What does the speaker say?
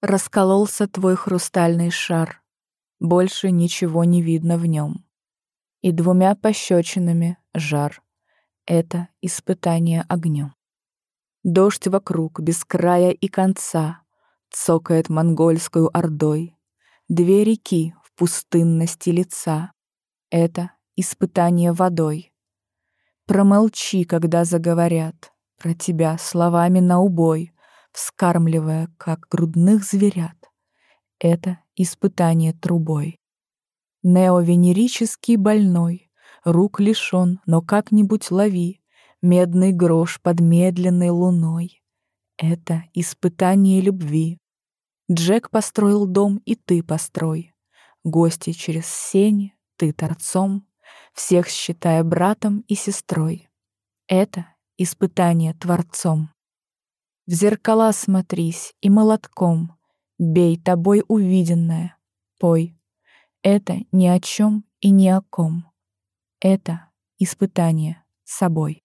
Раскололся твой хрустальный шар, Больше ничего не видно в нем. И двумя пощечинами жар — Это испытание огнем. Дождь вокруг, без края и конца, Цокает монгольскую ордой. Две реки в пустынности лица — Это испытание водой. Промолчи, когда заговорят Про тебя словами на убой — вскармливая, как грудных зверят. Это испытание трубой. Неовенерический больной, рук лишен, но как-нибудь лови Медный грош под медленной луной. Это испытание любви. Джек построил дом, и ты построй. Гости через сени, ты торцом, Всех считая братом и сестрой. Это испытание Творцом. В зеркала смотрись и молотком Бей тобой увиденное, пой. Это ни о чем и ни о ком. Это испытание собой.